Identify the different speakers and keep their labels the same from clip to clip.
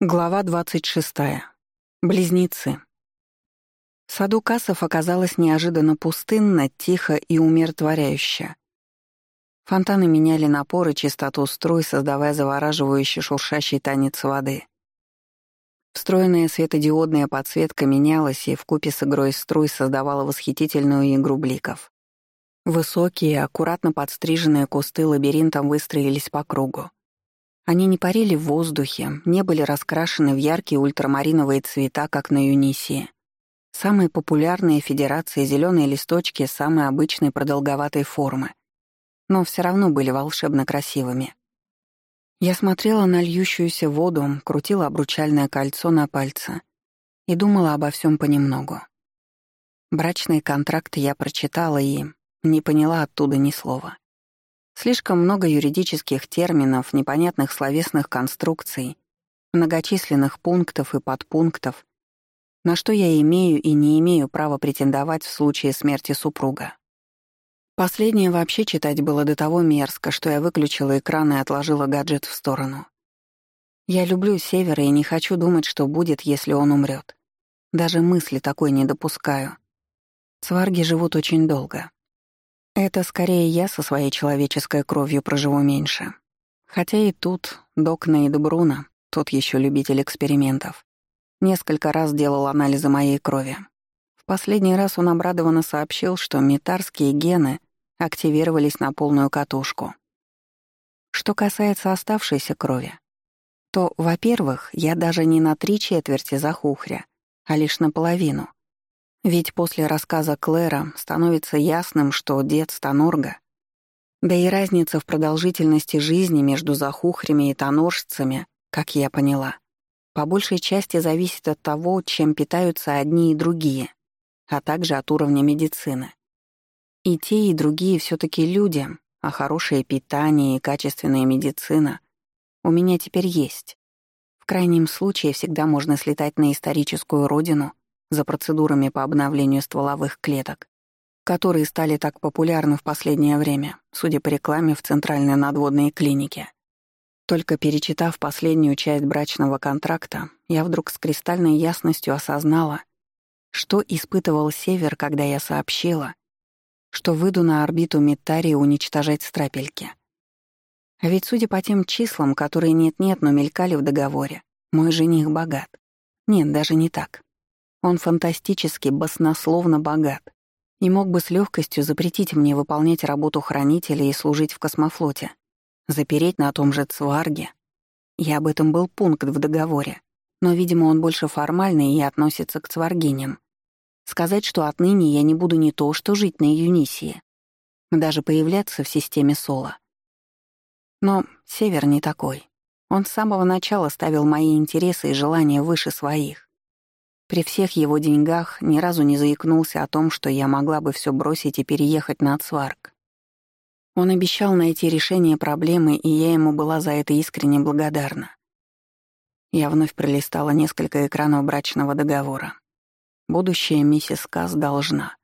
Speaker 1: Глава 26. Близнецы. В саду кассов оказалось неожиданно пустынно, тихо и умиротворяюще. Фонтаны меняли напор и чистоту струй, создавая завораживающий шуршащий танец воды. Встроенная светодиодная подсветка менялась и вкупе с игрой струй создавала восхитительную игру бликов. Высокие, аккуратно подстриженные кусты лабиринтом выстроились по кругу. Они не парили в воздухе, не были раскрашены в яркие ультрамариновые цвета, как на Юнисии. Самые популярные федерации зеленые листочки самой обычной продолговатой формы, но все равно были волшебно красивыми. Я смотрела на льющуюся воду, крутила обручальное кольцо на пальце и думала обо всем понемногу. Брачный контракт я прочитала и не поняла оттуда ни слова. Слишком много юридических терминов, непонятных словесных конструкций, многочисленных пунктов и подпунктов, на что я имею и не имею права претендовать в случае смерти супруга. Последнее вообще читать было до того мерзко, что я выключила экран и отложила гаджет в сторону. Я люблю Севера и не хочу думать, что будет, если он умрет. Даже мысли такой не допускаю. Цварги живут очень долго. Это скорее я со своей человеческой кровью проживу меньше. Хотя и тут док Нейд Бруно, тот еще любитель экспериментов, несколько раз делал анализы моей крови. В последний раз он обрадованно сообщил, что метарские гены активировались на полную катушку. Что касается оставшейся крови, то, во-первых, я даже не на три четверти захухря, а лишь наполовину — ведь после рассказа Клэра становится ясным, что дед Станорга, да и разница в продолжительности жизни между захухрями и тоноржцами, как я поняла, по большей части зависит от того, чем питаются одни и другие, а также от уровня медицины. И те, и другие все таки люди, а хорошее питание и качественная медицина у меня теперь есть. В крайнем случае всегда можно слетать на историческую родину за процедурами по обновлению стволовых клеток, которые стали так популярны в последнее время, судя по рекламе в Центральной надводной клинике. Только перечитав последнюю часть брачного контракта, я вдруг с кристальной ясностью осознала, что испытывал Север, когда я сообщила, что выйду на орбиту Митарии уничтожать страпельки. А ведь, судя по тем числам, которые нет-нет, но мелькали в договоре, мой жених богат. Нет, даже не так. Он фантастически, баснословно богат и мог бы с легкостью запретить мне выполнять работу хранителя и служить в космофлоте, запереть на том же Цварге. И об этом был пункт в договоре, но, видимо, он больше формальный и относится к цваргиням. Сказать, что отныне я не буду не то, что жить на Юнисии, даже появляться в системе Соло. Но Север не такой. Он с самого начала ставил мои интересы и желания выше своих. При всех его деньгах ни разу не заикнулся о том, что я могла бы все бросить и переехать на Цварк. Он обещал найти решение проблемы, и я ему была за это искренне благодарна. Я вновь пролистала несколько экранов брачного договора. Будущая миссис Касс должна.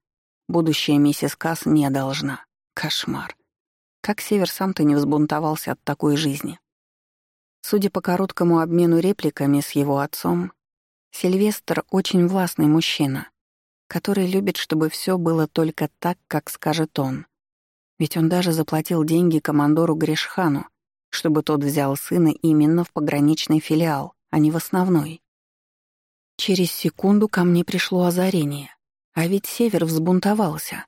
Speaker 1: Будущая миссис Касс не должна. Кошмар. Как Север сам-то не взбунтовался от такой жизни. Судя по короткому обмену репликами с его отцом, Сильвестр очень властный мужчина, который любит, чтобы все было только так, как скажет он. Ведь он даже заплатил деньги командору Гришхану, чтобы тот взял сына именно в пограничный филиал, а не в основной. Через секунду ко мне пришло озарение. А ведь Север взбунтовался.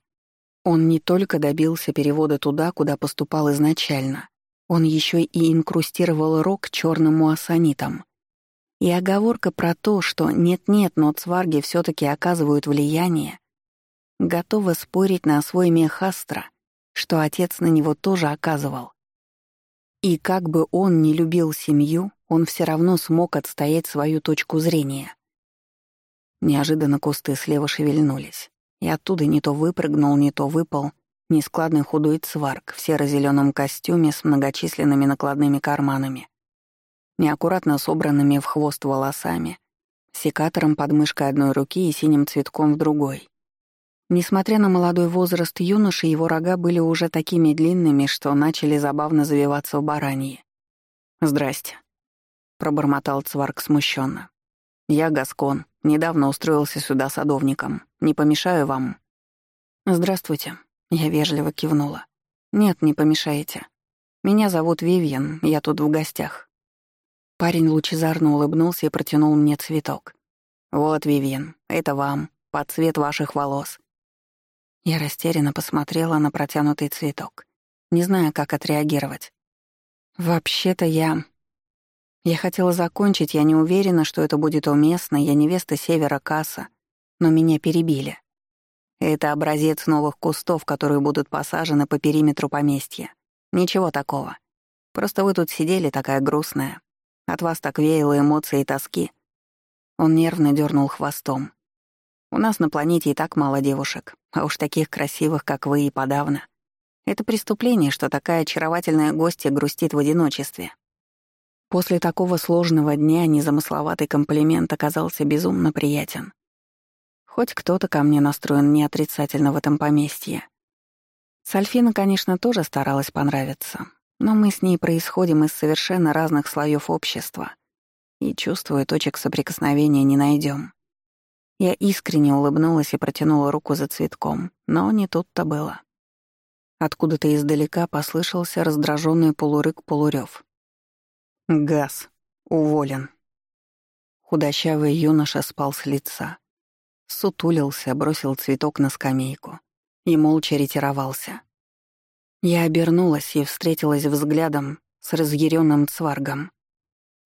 Speaker 1: Он не только добился перевода туда, куда поступал изначально, он еще и инкрустировал рог черным муассанитом — и оговорка про то, что нет-нет, но цварги все таки оказывают влияние, готова спорить на свой мех Астра, что отец на него тоже оказывал. И как бы он не любил семью, он все равно смог отстоять свою точку зрения. Неожиданно кусты слева шевельнулись, и оттуда не то выпрыгнул, не то выпал нескладный худой цварг в серо-зеленом костюме с многочисленными накладными карманами неаккуратно собранными в хвост волосами, секатором под мышкой одной руки и синим цветком в другой. Несмотря на молодой возраст юноши, его рога были уже такими длинными, что начали забавно завиваться в бараньи. «Здрасте». — пробормотал Цварк смущенно. «Я Гаскон. Недавно устроился сюда садовником. Не помешаю вам?» «Здравствуйте», — я вежливо кивнула. «Нет, не помешаете. Меня зовут Вивьен, я тут в гостях». Парень лучезарно улыбнулся и протянул мне цветок. «Вот, Вивьен, это вам, под цвет ваших волос». Я растерянно посмотрела на протянутый цветок, не зная, как отреагировать. «Вообще-то я...» Я хотела закончить, я не уверена, что это будет уместно, я невеста Севера Касса, но меня перебили. Это образец новых кустов, которые будут посажены по периметру поместья. Ничего такого. Просто вы тут сидели такая грустная. От вас так веяло эмоции и тоски. Он нервно дернул хвостом. У нас на планете и так мало девушек, а уж таких красивых, как вы, и подавно. Это преступление, что такая очаровательная гостья грустит в одиночестве. После такого сложного дня незамысловатый комплимент оказался безумно приятен. Хоть кто-то ко мне настроен неотрицательно в этом поместье. Сальфина, конечно, тоже старалась понравиться, но мы с ней происходим из совершенно разных слоев общества, и, чувствую, точек соприкосновения не найдем. Я искренне улыбнулась и протянула руку за цветком, но не тут-то было. Откуда-то издалека послышался раздраженный полурык-полурёв. Газ. Уволен. Худощавый юноша спал с лица. Сутулился, бросил цветок на скамейку и молча ретировался. Я обернулась и встретилась взглядом с разъяренным цваргом.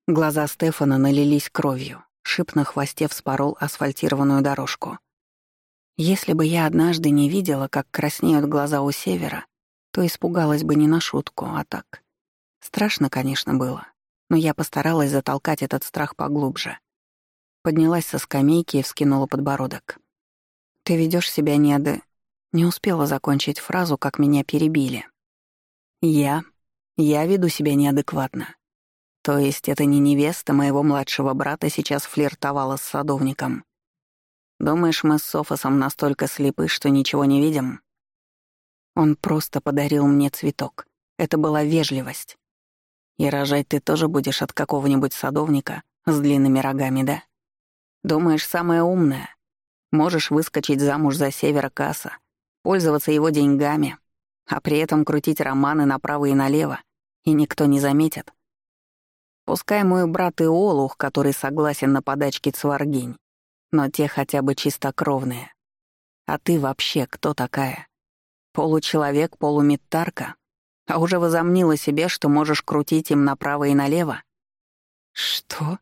Speaker 1: Глаза Стефана налились кровью, шип на хвосте вспорол асфальтированную дорожку. Если бы я однажды не видела, как краснеют глаза у севера, то испугалась бы не на шутку, а так. Страшно, конечно, было но я постаралась затолкать этот страх поглубже. Поднялась со скамейки и вскинула подбородок. «Ты ведешь себя неады...» Не успела закончить фразу, как меня перебили. «Я? Я веду себя неадекватно. То есть это не невеста моего младшего брата сейчас флиртовала с садовником. Думаешь, мы с Софосом настолько слепы, что ничего не видим?» Он просто подарил мне цветок. Это была вежливость. И рожать ты тоже будешь от какого-нибудь садовника с длинными рогами, да? Думаешь, самая умная? Можешь выскочить замуж за севера Касса, пользоваться его деньгами, а при этом крутить романы направо и налево, и никто не заметит. Пускай мой брат и Олух, который согласен на подачки Цваргинь, но те хотя бы чистокровные. А ты вообще кто такая? Получеловек, полуметтарка? а уже возомнила себе, что можешь крутить им направо и налево? Что?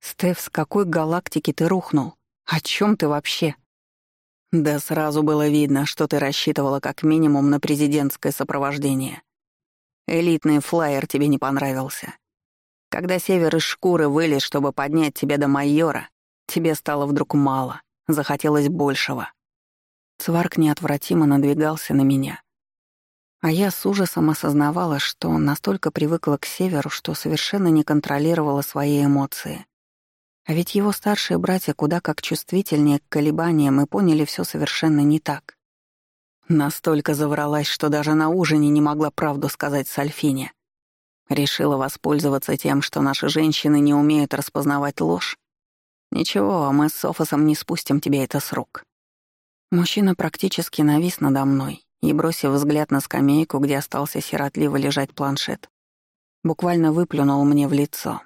Speaker 1: Стеф, с какой галактики ты рухнул? О чем ты вообще? Да сразу было видно, что ты рассчитывала как минимум на президентское сопровождение. Элитный флайер тебе не понравился. Когда север из шкуры вылез, чтобы поднять тебя до майора, тебе стало вдруг мало, захотелось большего. Сварк неотвратимо надвигался на меня, а я с ужасом осознавала, что настолько привыкла к Северу, что совершенно не контролировала свои эмоции. А ведь его старшие братья куда как чувствительнее к колебаниям и поняли все совершенно не так. Настолько завралась, что даже на ужине не могла правду сказать Сальфине. Решила воспользоваться тем, что наши женщины не умеют распознавать ложь. Ничего, мы с Софосом не спустим тебе это с рук. Мужчина практически навис надо мной, и, бросив взгляд на скамейку, где остался сиротливо лежать планшет, буквально выплюнул мне в лицо.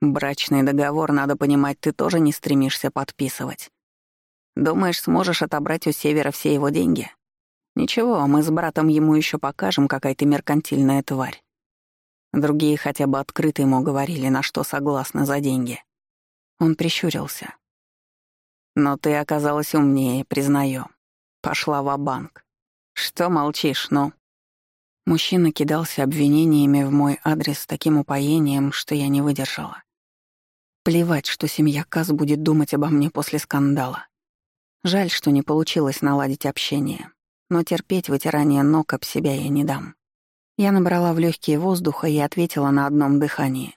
Speaker 1: «Брачный договор, надо понимать, ты тоже не стремишься подписывать. Думаешь, сможешь отобрать у Севера все его деньги? Ничего, мы с братом ему еще покажем, какая ты меркантильная тварь. Другие хотя бы открыто ему говорили, на что согласны за деньги. Он прищурился. Но ты оказалась умнее, признаю. Пошла в банк «Что молчишь, ну?» Мужчина кидался обвинениями в мой адрес с таким упоением, что я не выдержала. Плевать, что семья Каз будет думать обо мне после скандала. Жаль, что не получилось наладить общение, но терпеть вытирание ног об себя я не дам. Я набрала в легкие воздуха и ответила на одном дыхании.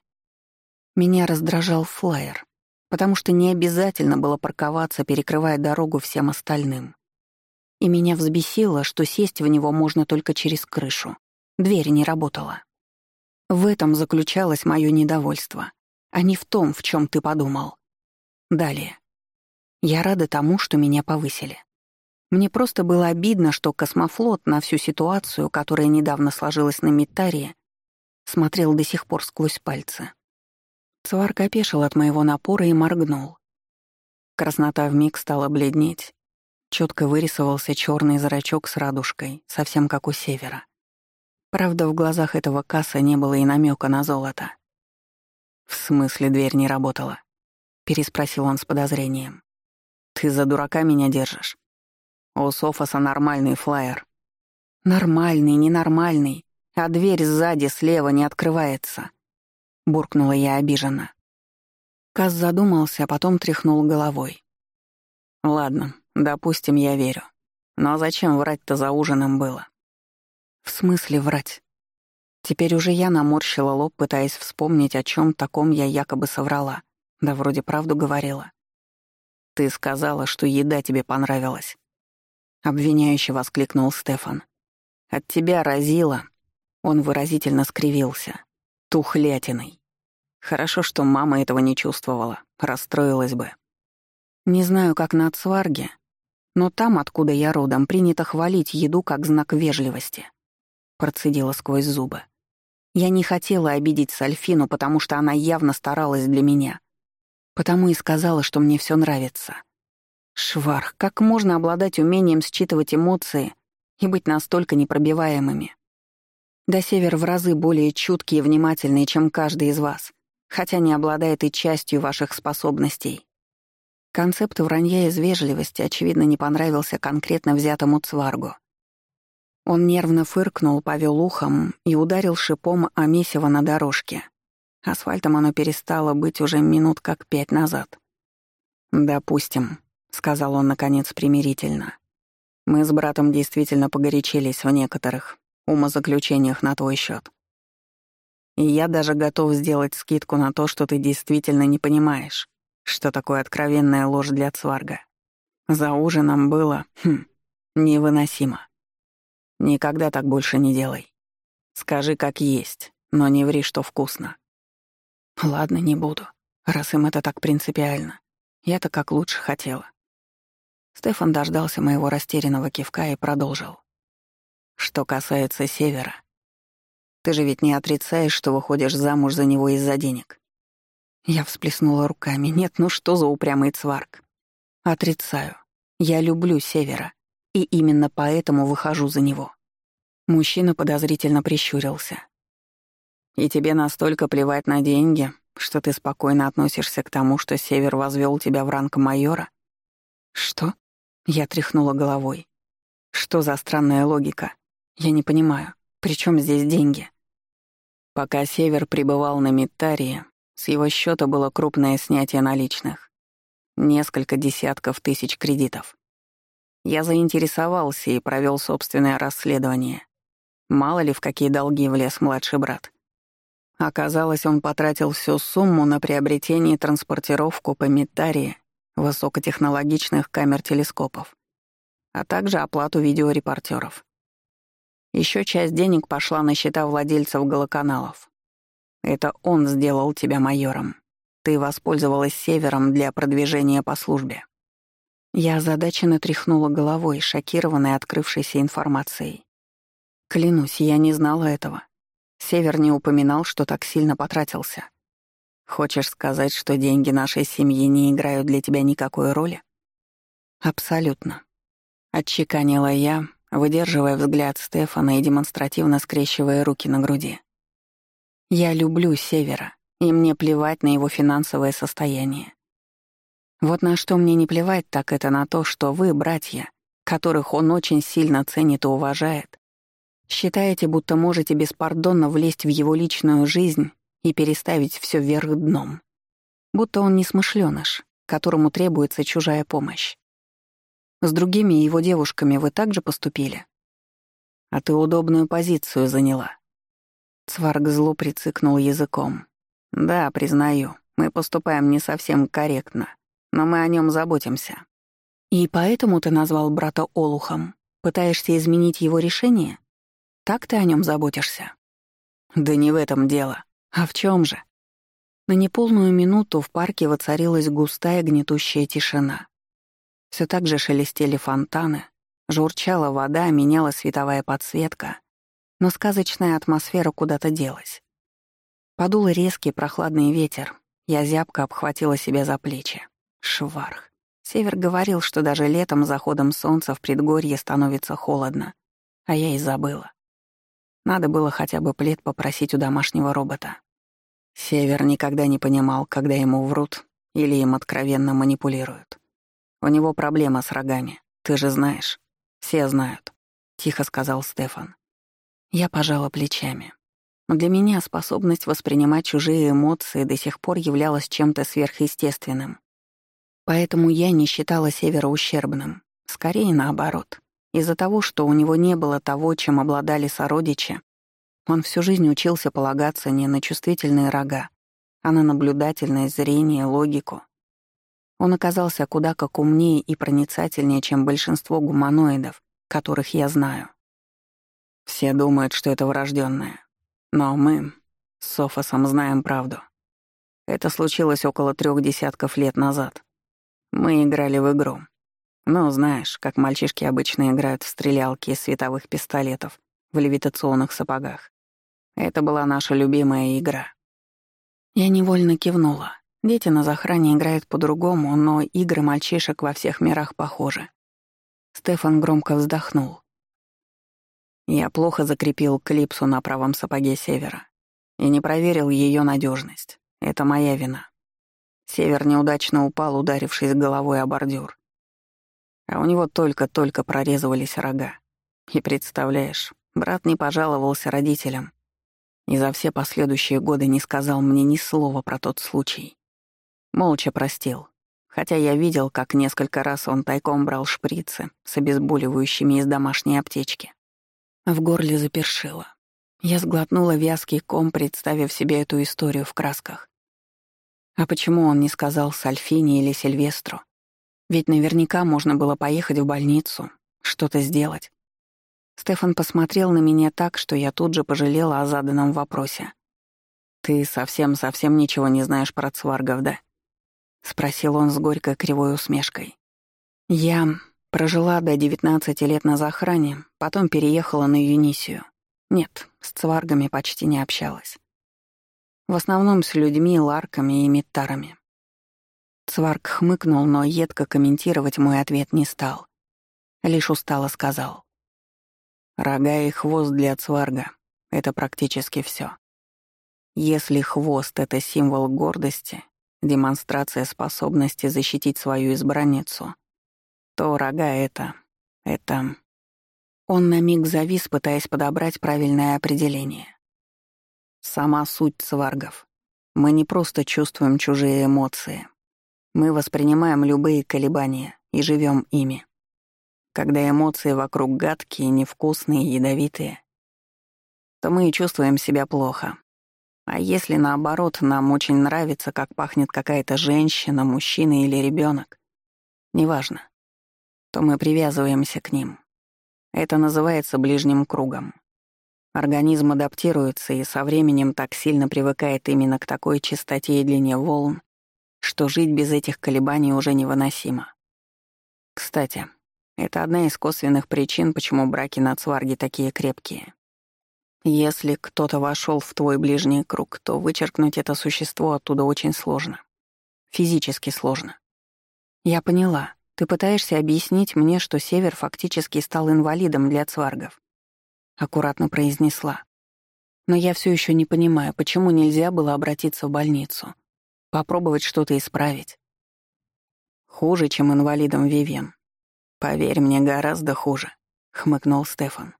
Speaker 1: Меня раздражал флайер, потому что не обязательно было парковаться, перекрывая дорогу всем остальным. И меня взбесило, что сесть в него можно только через крышу. Дверь не работала. В этом заключалось мое недовольство. А не в том, в чем ты подумал. Далее. Я рада тому, что меня повысили. Мне просто было обидно, что космофлот на всю ситуацию, которая недавно сложилась на Митарии, смотрел до сих пор сквозь пальцы. Цварк опешил от моего напора и моргнул. Краснота вмиг стала бледнеть. Четко вырисовался черный зрачок с радужкой, совсем как у севера. Правда, в глазах этого касса не было и намека на золото. «В смысле дверь не работала?» — переспросил он с подозрением. «Ты за дурака меня держишь? У Софоса нормальный флайер». «Нормальный, ненормальный, а дверь сзади слева не открывается», — буркнула я обиженно. Кас задумался, а потом тряхнул головой. «Ладно, допустим, я верю. Но зачем врать-то за ужином было? В смысле врать? Теперь уже я наморщила лоб, пытаясь вспомнить, о чем таком я якобы соврала. Да вроде правду говорила. «Ты сказала, что еда тебе понравилась», — обвиняюще воскликнул Стефан. «От тебя разило». Он выразительно скривился. «Тухлятиной. Хорошо, что мама этого не чувствовала, расстроилась бы». Не знаю, как на Цварге, но там, откуда я родом, принято хвалить еду как знак вежливости процедила сквозь зубы. Я не хотела обидеть Сальфину, потому что она явно старалась для меня. Потому и сказала, что мне все нравится. Шварх, как можно обладать умением считывать эмоции и быть настолько непробиваемыми? Да Север в разы более чуткий и внимательный, чем каждый из вас, хотя не обладает и частью ваших способностей. Концепт вранья из вежливости, очевидно, не понравился конкретно взятому Цваргу. Он нервно фыркнул, повел ухом и ударил шипом о месиво на дорожке. Асфальтом оно перестало быть уже минут как пять назад. «Допустим», — сказал он, наконец, примирительно. «Мы с братом действительно погорячились в некоторых умозаключениях на твой счет. И я даже готов сделать скидку на то, что ты действительно не понимаешь, что такое откровенная ложь для Цварга. За ужином было, хм, невыносимо. Никогда так больше не делай. Скажи, как есть, но не ври, что вкусно. Ладно, не буду, раз им это так принципиально. Я-то как лучше хотела. Стефан дождался моего растерянного кивка и продолжил. Что касается Севера, ты же ведь не отрицаешь, что выходишь замуж за него из-за денег. Я всплеснула руками. Нет, ну что за упрямый цварк? Отрицаю. Я люблю Севера и именно поэтому выхожу за него». Мужчина подозрительно прищурился. «И тебе настолько плевать на деньги, что ты спокойно относишься к тому, что Север возвел тебя в ранг майора?» «Что?» — я тряхнула головой. «Что за странная логика? Я не понимаю. При чем здесь деньги?» Пока Север пребывал на Митарии, с его счета было крупное снятие наличных. Несколько десятков тысяч кредитов. Я заинтересовался и провел собственное расследование. Мало ли, в какие долги влез младший брат. Оказалось, он потратил всю сумму на приобретение и транспортировку по Митарии высокотехнологичных камер-телескопов, а также оплату видеорепортеров. Еще часть денег пошла на счета владельцев голоканалов. Это он сделал тебя майором. Ты воспользовалась Севером для продвижения по службе. Я озадаченно тряхнула головой, шокированной открывшейся информацией. Клянусь, я не знала этого. Север не упоминал, что так сильно потратился. Хочешь сказать, что деньги нашей семьи не играют для тебя никакой роли? Абсолютно. Отчеканила я, выдерживая взгляд Стефана и демонстративно скрещивая руки на груди. Я люблю Севера, и мне плевать на его финансовое состояние. Вот на что мне не плевать, так это на то, что вы, братья, которых он очень сильно ценит и уважает, считаете, будто можете беспардонно влезть в его личную жизнь и переставить все вверх дном. Будто он несмышленыш, которому требуется чужая помощь. С другими его девушками вы также поступили? А ты удобную позицию заняла. Цварг зло прицикнул языком. Да, признаю, мы поступаем не совсем корректно но мы о нем заботимся. И поэтому ты назвал брата Олухом? Пытаешься изменить его решение? Так ты о нем заботишься? Да не в этом дело. А в чем же? На неполную минуту в парке воцарилась густая гнетущая тишина. Все так же шелестели фонтаны, журчала вода, меняла световая подсветка, но сказочная атмосфера куда-то делась. Подул резкий прохладный ветер, я зябко обхватила себя за плечи. Шварх. Север говорил, что даже летом заходом солнца в предгорье становится холодно, а я и забыла. Надо было хотя бы плед попросить у домашнего робота. Север никогда не понимал, когда ему врут или им откровенно манипулируют. У него проблема с рогами, ты же знаешь. Все знают, — тихо сказал Стефан. Я пожала плечами. Для меня способность воспринимать чужие эмоции до сих пор являлась чем-то сверхъестественным. Поэтому я не считала Севера ущербным. Скорее наоборот. Из-за того, что у него не было того, чем обладали сородичи, он всю жизнь учился полагаться не на чувствительные рога, а на наблюдательное зрение, логику. Он оказался куда как умнее и проницательнее, чем большинство гуманоидов, которых я знаю. Все думают, что это врожденное. Но мы с Софосом знаем правду. Это случилось около трех десятков лет назад. Мы играли в игру. Ну, знаешь, как мальчишки обычно играют в стрелялки из световых пистолетов в левитационных сапогах. Это была наша любимая игра. Я невольно кивнула. Дети на захране играют по-другому, но игры мальчишек во всех мирах похожи. Стефан громко вздохнул. Я плохо закрепил клипсу на правом сапоге Севера и не проверил ее надежность. Это моя вина. Север неудачно упал, ударившись головой о бордюр. А у него только-только прорезывались рога. И представляешь, брат не пожаловался родителям, и за все последующие годы не сказал мне ни слова про тот случай. Молча простил, хотя я видел, как несколько раз он тайком брал шприцы с обезболивающими из домашней аптечки. В горле запершило. Я сглотнула вязкий ком, представив себе эту историю в красках. А почему он не сказал Сальфини или Сильвестру? Ведь наверняка можно было поехать в больницу, что-то сделать. Стефан посмотрел на меня так, что я тут же пожалела о заданном вопросе. «Ты совсем-совсем ничего не знаешь про цваргов, да?» — спросил он с горькой кривой усмешкой. «Я прожила до 19 лет на захране, потом переехала на Юнисию. Нет, с цваргами почти не общалась. В основном с людьми, ларками и миттарами. Цварг хмыкнул, но едко комментировать мой ответ не стал. Лишь устало сказал. Рога и хвост для цварга — это практически все. Если хвост — это символ гордости, демонстрация способности защитить свою избранницу, то рога — это... это... Он на миг завис, пытаясь подобрать правильное определение. Сама суть цваргов. Мы не просто чувствуем чужие эмоции. Мы воспринимаем любые колебания и живем ими когда эмоции вокруг гадкие, невкусные, ядовитые, то мы и чувствуем себя плохо. А если наоборот, нам очень нравится, как пахнет какая-то женщина, мужчина или ребенок, неважно, то мы привязываемся к ним. Это называется ближним кругом. Организм адаптируется и со временем так сильно привыкает именно к такой частоте и длине волн, что жить без этих колебаний уже невыносимо. Кстати, это одна из косвенных причин, почему браки на цварге такие крепкие. Если кто-то вошел в твой ближний круг, то вычеркнуть это существо оттуда очень сложно. Физически сложно. Я поняла. Ты пытаешься объяснить мне, что Север фактически стал инвалидом для цваргов. Аккуратно произнесла. Но я все еще не понимаю, почему нельзя было обратиться в больницу. Попробовать что-то исправить. Хуже, чем инвалидом Вивен. «Поверь мне, гораздо хуже», — хмыкнул Стефан.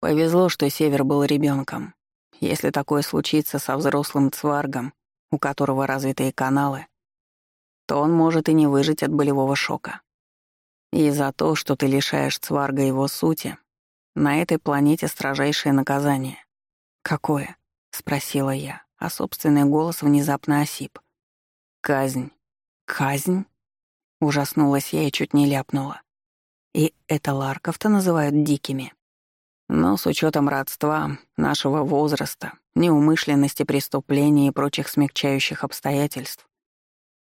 Speaker 1: «Повезло, что Север был ребенком. Если такое случится со взрослым цваргом, у которого развитые каналы, то он может и не выжить от болевого шока. И за то, что ты лишаешь цварга его сути, на этой планете строжайшее наказание. «Какое?» — спросила я, а собственный голос внезапно осип. «Казнь». «Казнь?» — ужаснулась я и чуть не ляпнула. И это ларков-то называют дикими. Но с учетом родства, нашего возраста неумышленности преступления и прочих смягчающих обстоятельств,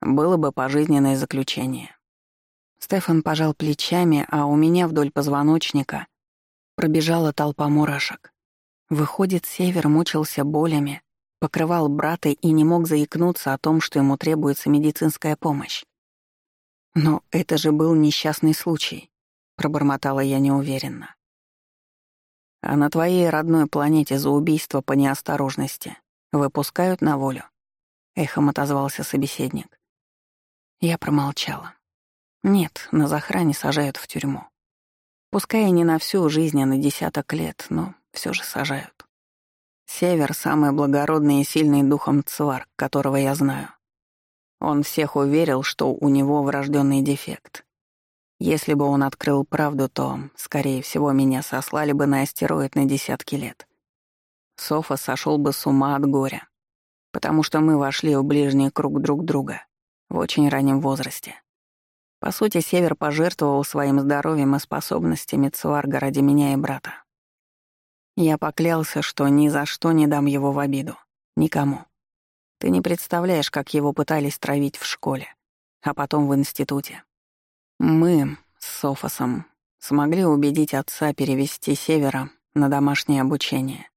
Speaker 1: было бы пожизненное заключение. Стефан пожал плечами, а у меня вдоль позвоночника пробежала толпа мурашек. Выходит, Север мучился болями, покрывал брата и не мог заикнуться о том, что ему требуется медицинская помощь. «Но это же был несчастный случай», — пробормотала я неуверенно. «А на твоей родной планете за убийство по неосторожности выпускают на волю?» — эхом отозвался собеседник. Я промолчала. «Нет, на захране сажают в тюрьму. Пускай и не на всю жизнь, а на десяток лет, но все же сажают. Север — самый благородный и сильный духом цварк, которого я знаю. Он всех уверил, что у него врожденный дефект. Если бы он открыл правду, то, скорее всего, меня сослали бы на астероид на десятки лет. Софа сошел бы с ума от горя, потому что мы вошли в ближний круг друг друга в очень раннем возрасте. По сути, Север пожертвовал своим здоровьем и способностями Цварга ради меня и брата. Я поклялся, что ни за что не дам его в обиду. Никому. Ты не представляешь, как его пытались травить в школе, а потом в институте. Мы с Софосом смогли убедить отца перевести Севера на домашнее обучение.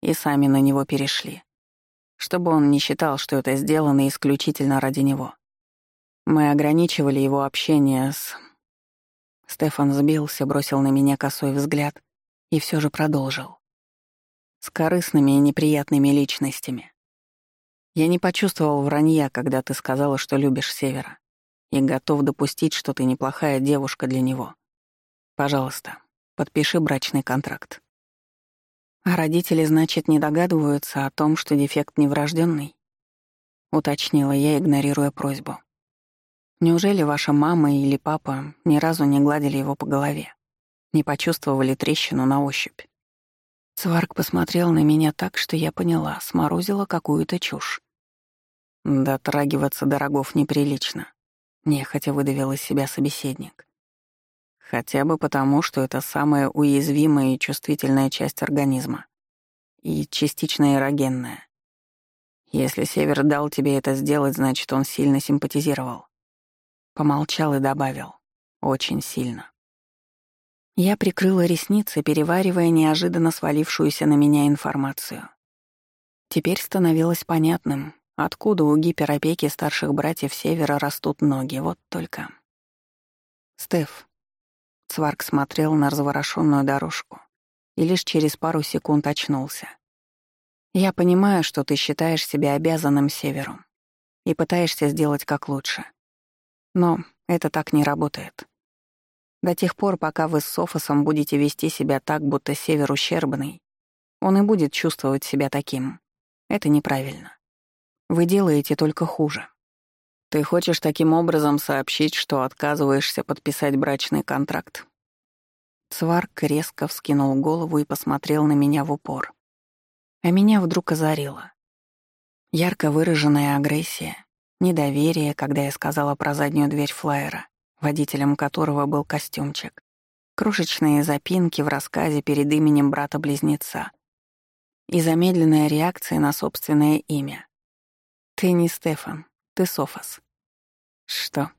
Speaker 1: И сами на него перешли. Чтобы он не считал, что это сделано исключительно ради него. Мы ограничивали его общение с... Стефан сбился, бросил на меня косой взгляд и все же продолжил. С корыстными и неприятными личностями. Я не почувствовал вранья, когда ты сказала, что любишь Севера, и готов допустить, что ты неплохая девушка для него. Пожалуйста, подпиши брачный контракт. А родители, значит, не догадываются о том, что дефект неврожденный? Уточнила я, игнорируя просьбу. Неужели ваша мама или папа ни разу не гладили его по голове? Не почувствовали трещину на ощупь? Сварк посмотрел на меня так, что я поняла, сморозила какую-то чушь. Дотрагиваться до рогов неприлично. Нехотя выдавил из себя собеседник. Хотя бы потому, что это самая уязвимая и чувствительная часть организма. И частично эрогенная. Если Север дал тебе это сделать, значит, он сильно симпатизировал. Помолчал и добавил. Очень сильно. Я прикрыла ресницы, переваривая неожиданно свалившуюся на меня информацию. Теперь становилось понятным, откуда у гиперопеки старших братьев Севера растут ноги, вот только. «Стеф», — Цварк смотрел на разворошенную дорожку и лишь через пару секунд очнулся. «Я понимаю, что ты считаешь себя обязанным Северу и пытаешься сделать как лучше. Но это так не работает. До тех пор, пока вы с Софосом будете вести себя так, будто север ущербный, он и будет чувствовать себя таким. Это неправильно. Вы делаете только хуже. Ты хочешь таким образом сообщить, что отказываешься подписать брачный контракт? Цварк резко вскинул голову и посмотрел на меня в упор. А меня вдруг озарило. Ярко выраженная агрессия, недоверие, когда я сказала про заднюю дверь флайера, водителем которого был костюмчик, крошечные запинки в рассказе перед именем брата-близнеца и замедленная реакция на собственное имя. «Ты не Стефан, ты Софос». «Что?»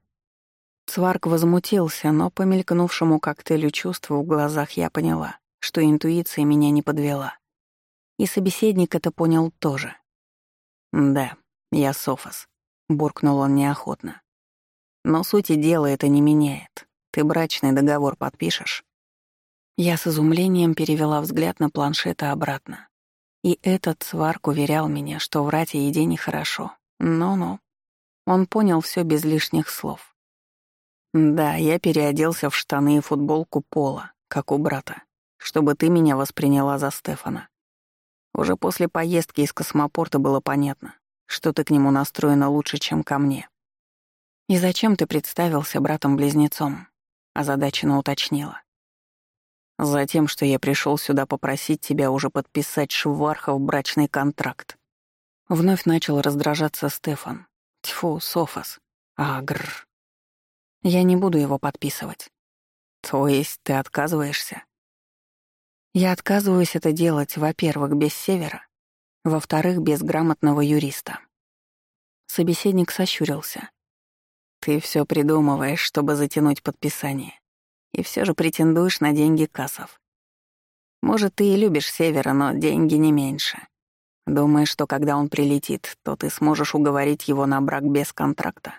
Speaker 1: Цварк возмутился, но по мелькнувшему коктейлю чувств в глазах я поняла, что интуиция меня не подвела. И собеседник это понял тоже. «Да, я Софос», — буркнул он неохотно. Но сути дела это не меняет. Ты брачный договор подпишешь?» Я с изумлением перевела взгляд на планшета обратно. И этот сварк уверял меня, что врать еде нехорошо. Но-но. Он понял все без лишних слов. «Да, я переоделся в штаны и футболку пола, как у брата, чтобы ты меня восприняла за Стефана. Уже после поездки из космопорта было понятно, что ты к нему настроена лучше, чем ко мне. «И зачем ты представился братом-близнецом?» — озадаченно уточнила. «Затем, что я пришел сюда попросить тебя уже подписать Швархов брачный контракт». Вновь начал раздражаться Стефан. Тьфу, Софос. Агр. Я не буду его подписывать. То есть ты отказываешься? Я отказываюсь это делать, во-первых, без Севера, Во-вторых, без грамотного юриста. Собеседник сощурился. «Ты все придумываешь, чтобы затянуть подписание. И все же претендуешь на деньги кассов. Может, ты и любишь Севера, но деньги не меньше. Думаешь, что когда он прилетит, то ты сможешь уговорить его на брак без контракта?»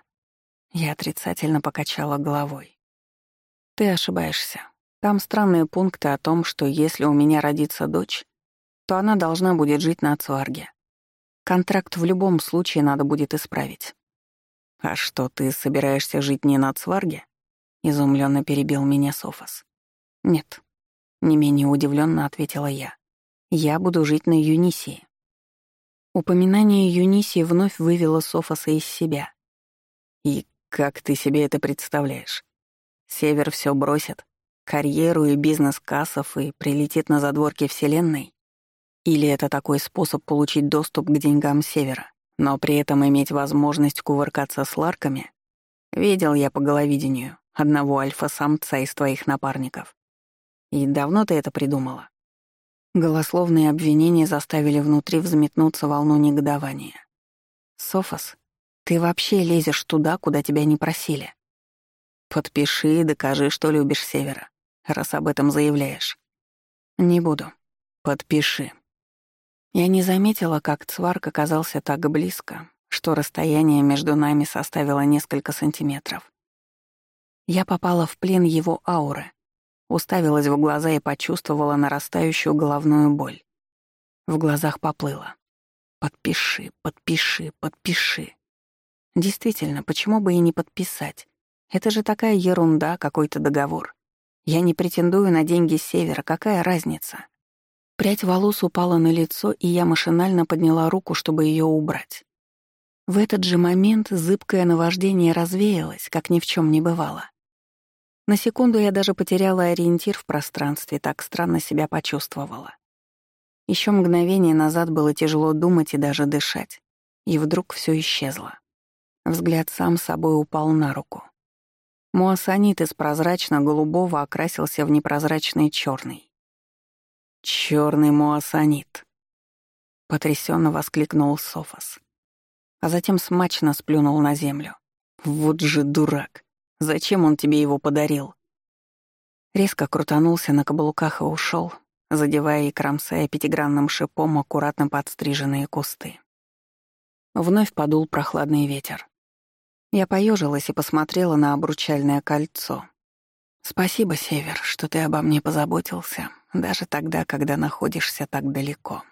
Speaker 1: Я отрицательно покачала головой. «Ты ошибаешься. Там странные пункты о том, что если у меня родится дочь, то она должна будет жить на Цуарге. Контракт в любом случае надо будет исправить. «А что, ты собираешься жить не на Цварге?» — изумленно перебил меня Софос. «Нет», — не менее удивленно ответила я. «Я буду жить на Юнисии». Упоминание Юнисии вновь вывело Софоса из себя. «И как ты себе это представляешь? Север все бросит, карьеру и бизнес кассов и прилетит на задворки Вселенной? Или это такой способ получить доступ к деньгам Севера, но при этом иметь возможность кувыркаться с ларками? Видел я по головидению одного альфа-самца из твоих напарников. И давно ты это придумала? Голословные обвинения заставили внутри взметнуться волну негодования. «Софос, ты вообще лезешь туда, куда тебя не просили. Подпиши и докажи, что любишь Севера, раз об этом заявляешь. Не буду. Подпиши. Я не заметила, как Цварк оказался так близко, что расстояние между нами составило несколько сантиметров. Я попала в плен его ауры, уставилась в глаза и почувствовала нарастающую головную боль. В глазах поплыло. «Подпиши, подпиши, подпиши». Действительно, почему бы и не подписать? Это же такая ерунда, какой-то договор. Я не претендую на деньги с севера, какая разница? Прядь волос упала на лицо, и я машинально подняла руку, чтобы ее убрать. В этот же момент зыбкое наваждение развеялось, как ни в чем не бывало. На секунду я даже потеряла ориентир в пространстве, так странно себя почувствовала. Еще мгновение назад было тяжело думать и даже дышать, и вдруг все исчезло. Взгляд сам собой упал на руку. Муассанит из прозрачно-голубого окрасился в непрозрачный черный. Черный муассанит. Потрясенно воскликнул Софос. А затем смачно сплюнул на землю. Вот же дурак. Зачем он тебе его подарил? Резко крутанулся на каблуках и ушел, задевая и кромсая пятигранным шипом аккуратно подстриженные кусты. Вновь подул прохладный ветер. Я поежилась и посмотрела на обручальное кольцо. «Спасибо, Север, что ты обо мне позаботился», даже тогда, когда находишься так далеко.